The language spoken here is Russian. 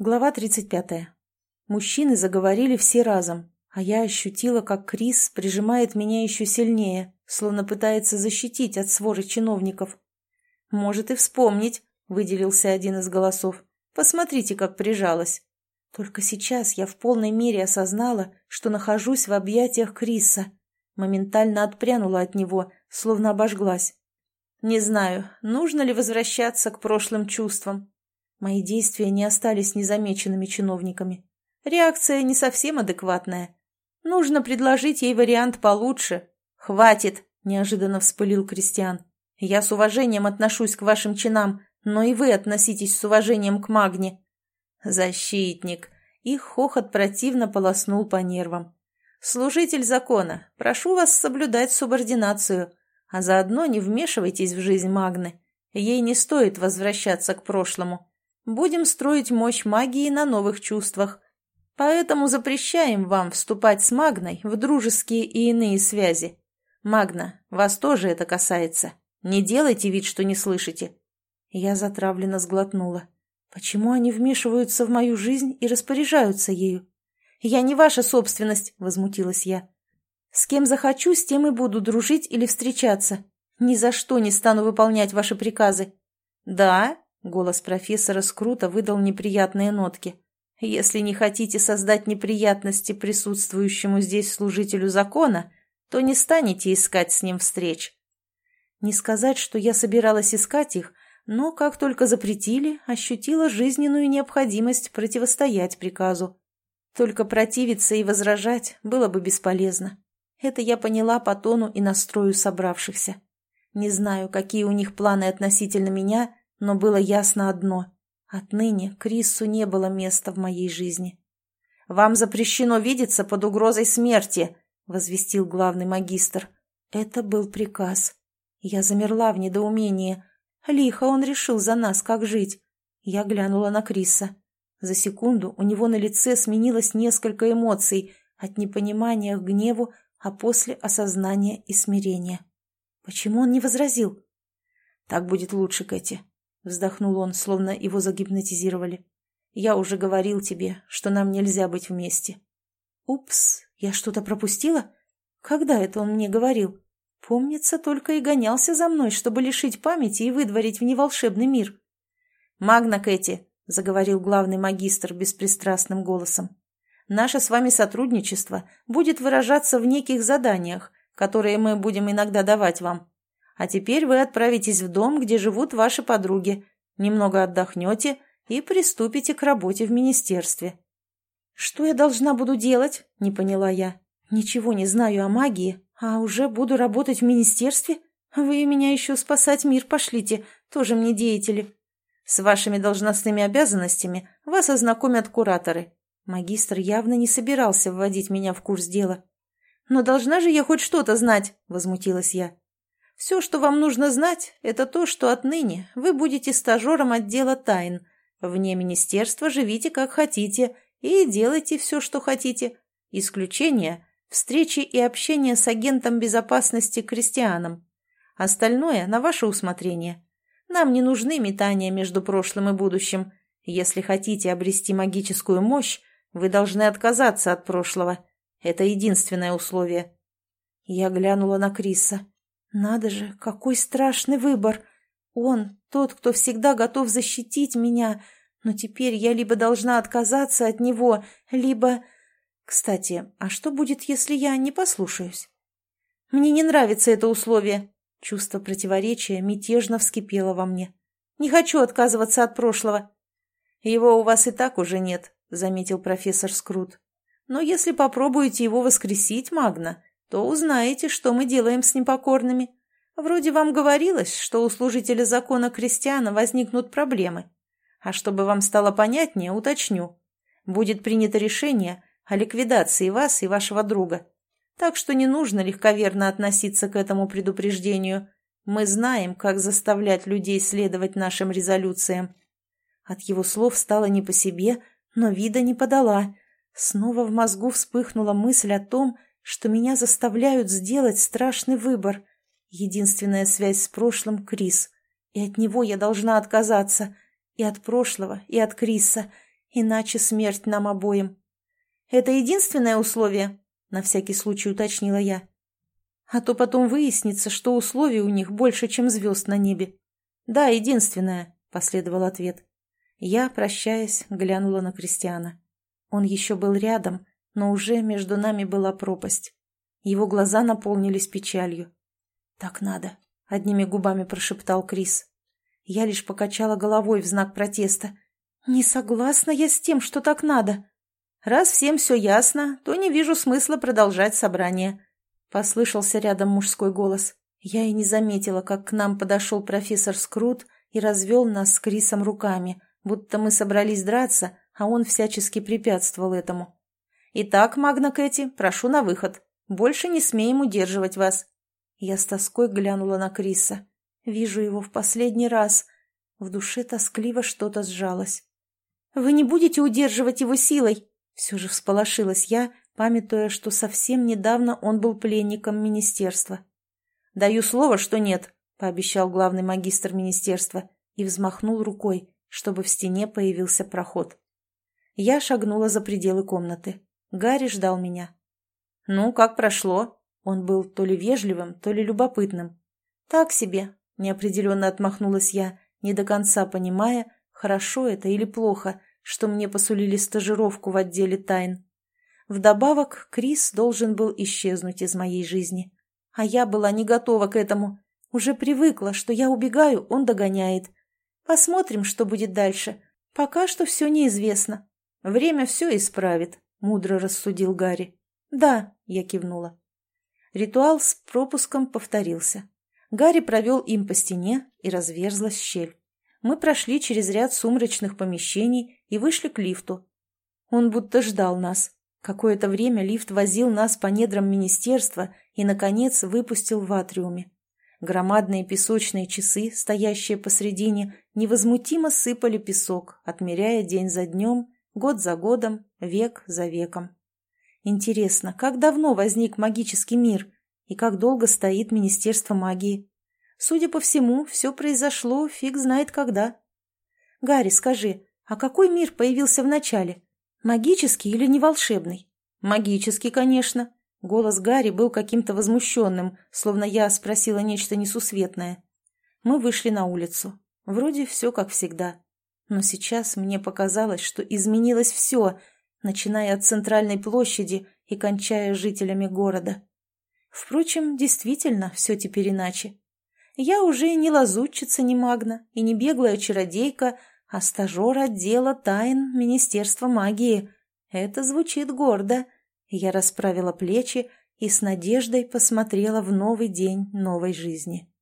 Глава 35. Мужчины заговорили все разом, а я ощутила, как Крис прижимает меня еще сильнее, словно пытается защитить от своры чиновников. «Может и вспомнить», — выделился один из голосов. «Посмотрите, как прижалась». Только сейчас я в полной мере осознала, что нахожусь в объятиях Криса. Моментально отпрянула от него, словно обожглась. Не знаю, нужно ли возвращаться к прошлым чувствам, Мои действия не остались незамеченными чиновниками. Реакция не совсем адекватная. Нужно предложить ей вариант получше. «Хватит!» – неожиданно вспылил Кристиан. «Я с уважением отношусь к вашим чинам, но и вы относитесь с уважением к Магне». «Защитник!» Их хохот противно полоснул по нервам. «Служитель закона, прошу вас соблюдать субординацию, а заодно не вмешивайтесь в жизнь Магны. Ей не стоит возвращаться к прошлому. Будем строить мощь магии на новых чувствах. Поэтому запрещаем вам вступать с Магной в дружеские и иные связи. Магна, вас тоже это касается. Не делайте вид, что не слышите». Я затравленно сглотнула. «Почему они вмешиваются в мою жизнь и распоряжаются ею?» «Я не ваша собственность», — возмутилась я. «С кем захочу, с тем и буду дружить или встречаться. Ни за что не стану выполнять ваши приказы». «Да?» Голос профессора Скрута выдал неприятные нотки. «Если не хотите создать неприятности присутствующему здесь служителю закона, то не станете искать с ним встреч». Не сказать, что я собиралась искать их, но как только запретили, ощутила жизненную необходимость противостоять приказу. Только противиться и возражать было бы бесполезно. Это я поняла по тону и настрою собравшихся. Не знаю, какие у них планы относительно меня, но было ясно одно — отныне Крису не было места в моей жизни. «Вам запрещено видеться под угрозой смерти», — возвестил главный магистр. Это был приказ. Я замерла в недоумении. Лихо он решил за нас, как жить. Я глянула на Криса. За секунду у него на лице сменилось несколько эмоций, от непонимания к гневу, а после осознания и смирения. Почему он не возразил? «Так будет лучше, Кэти. Вздохнул он, словно его загипнотизировали. «Я уже говорил тебе, что нам нельзя быть вместе». «Упс, я что-то пропустила? Когда это он мне говорил? Помнится, только и гонялся за мной, чтобы лишить памяти и выдворить в неволшебный мир». «Магна Кэти», — заговорил главный магистр беспристрастным голосом, «наше с вами сотрудничество будет выражаться в неких заданиях, которые мы будем иногда давать вам. А теперь вы отправитесь в дом, где живут ваши подруги, немного отдохнете и приступите к работе в министерстве». «Что я должна буду делать?» – не поняла я. «Ничего не знаю о магии, а уже буду работать в министерстве? Вы меня еще спасать мир пошлите, тоже мне деятели». «С вашими должностными обязанностями вас ознакомят кураторы». Магистр явно не собирался вводить меня в курс дела. «Но должна же я хоть что-то знать», – возмутилась я. Все, что вам нужно знать, это то, что отныне вы будете стажером отдела тайн. Вне министерства живите как хотите и делайте все, что хотите. Исключение – встречи и общение с агентом безопасности Кристианом. Остальное на ваше усмотрение. Нам не нужны метания между прошлым и будущим. Если хотите обрести магическую мощь, вы должны отказаться от прошлого. Это единственное условие. Я глянула на Криса. Надо же, какой страшный выбор! Он, тот, кто всегда готов защитить меня, но теперь я либо должна отказаться от него, либо... Кстати, а что будет, если я не послушаюсь? Мне не нравится это условие. Чувство противоречия мятежно вскипело во мне. Не хочу отказываться от прошлого. Его у вас и так уже нет, заметил профессор Скрут. Но если попробуете его воскресить, Магна, то узнаете, что мы делаем с непокорными. Вроде вам говорилось, что у служителя закона крестьяна возникнут проблемы. А чтобы вам стало понятнее, уточню. Будет принято решение о ликвидации вас и вашего друга. Так что не нужно легковерно относиться к этому предупреждению. Мы знаем, как заставлять людей следовать нашим резолюциям. От его слов стало не по себе, но вида не подала. Снова в мозгу вспыхнула мысль о том, что меня заставляют сделать страшный выбор. Единственная связь с прошлым — Крис. И от него я должна отказаться. И от прошлого, и от Криса. Иначе смерть нам обоим. Это единственное условие? На всякий случай уточнила я. А то потом выяснится, что условий у них больше, чем звезд на небе. Да, единственное, последовал ответ. Я, прощаясь, глянула на Кристиана. Он еще был рядом, но уже между нами была пропасть. Его глаза наполнились печалью. «Так надо», — одними губами прошептал Крис. Я лишь покачала головой в знак протеста. «Не согласна я с тем, что так надо. Раз всем все ясно, то не вижу смысла продолжать собрание», — послышался рядом мужской голос. Я и не заметила, как к нам подошел профессор Скрут и развел нас с Крисом руками, будто мы собрались драться, а он всячески препятствовал этому. «Итак, Магна Кэти, прошу на выход. Больше не смеем удерживать вас». Я с тоской глянула на Криса. Вижу его в последний раз. В душе тоскливо что-то сжалось. «Вы не будете удерживать его силой?» Все же всполошилась я, памятуя, что совсем недавно он был пленником министерства. «Даю слово, что нет», — пообещал главный магистр министерства и взмахнул рукой, чтобы в стене появился проход. Я шагнула за пределы комнаты. Гарри ждал меня. «Ну, как прошло?» Он был то ли вежливым, то ли любопытным. «Так себе», — неопределенно отмахнулась я, не до конца понимая, хорошо это или плохо, что мне посулили стажировку в отделе тайн. Вдобавок, Крис должен был исчезнуть из моей жизни. А я была не готова к этому. Уже привыкла, что я убегаю, он догоняет. Посмотрим, что будет дальше. Пока что все неизвестно. Время все исправит, — мудро рассудил Гарри. «Да», — я кивнула. Ритуал с пропуском повторился. Гарри провел им по стене, и разверзлась щель. Мы прошли через ряд сумрачных помещений и вышли к лифту. Он будто ждал нас. Какое-то время лифт возил нас по недрам министерства и, наконец, выпустил в атриуме. Громадные песочные часы, стоящие посредине, невозмутимо сыпали песок, отмеряя день за днем Год за годом, век за веком. Интересно, как давно возник магический мир и как долго стоит Министерство магии? Судя по всему, все произошло фиг знает когда. Гарри, скажи, а какой мир появился в начале? Магический или не волшебный? Магический, конечно. Голос Гарри был каким-то возмущенным, словно я спросила нечто несусветное. Мы вышли на улицу. Вроде все как всегда. Но сейчас мне показалось, что изменилось все, начиная от центральной площади и кончая жителями города. Впрочем, действительно, все теперь иначе. Я уже не лазутчица, не магна и не беглая чародейка, а стажер отдела тайн Министерства магии. Это звучит гордо. Я расправила плечи и с надеждой посмотрела в новый день новой жизни.